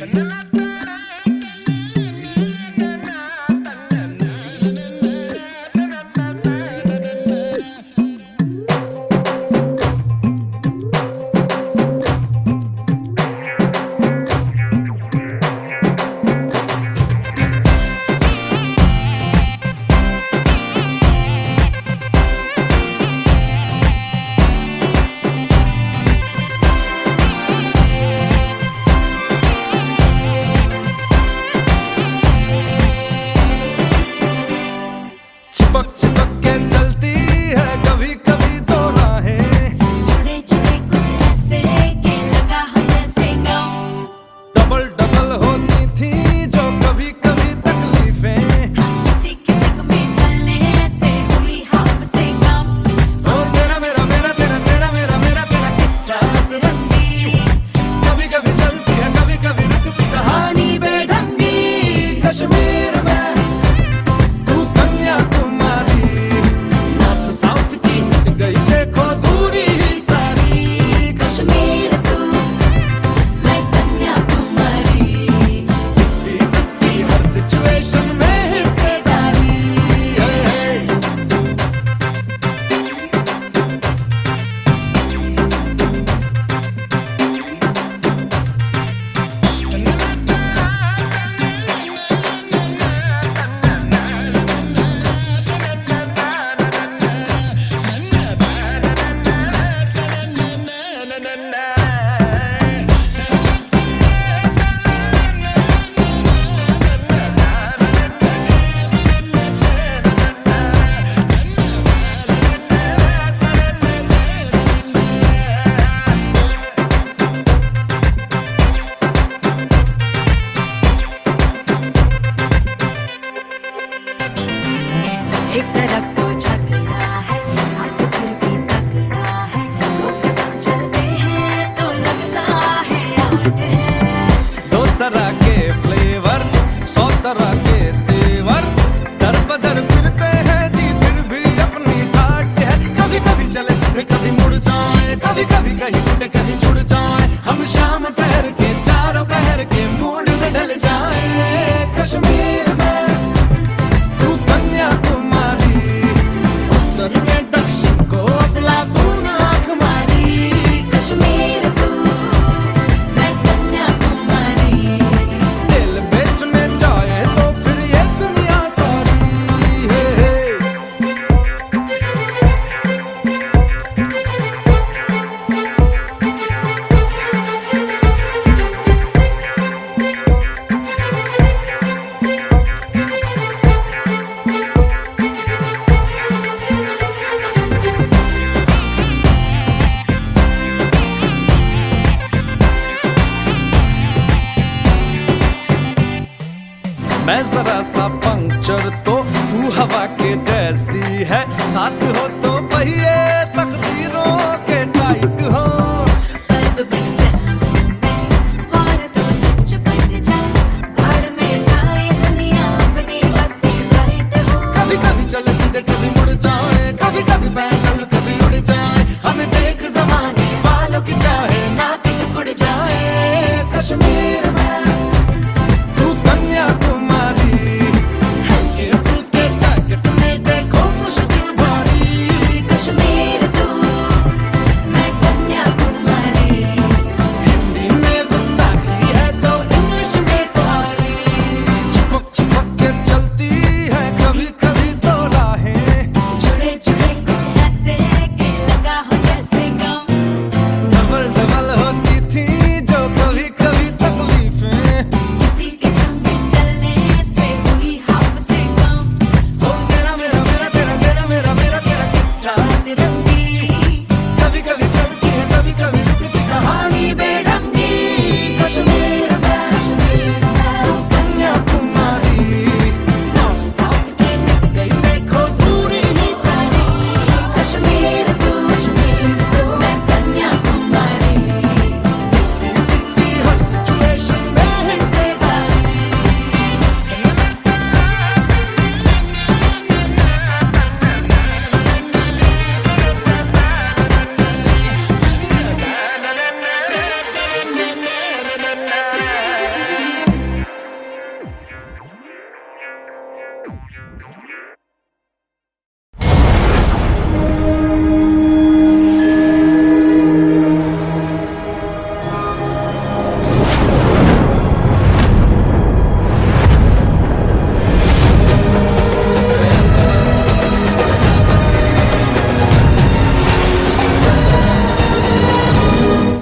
Tonight again. मैं जरा सा पंक्चर तो तू हवा के जैसी है। साथ होती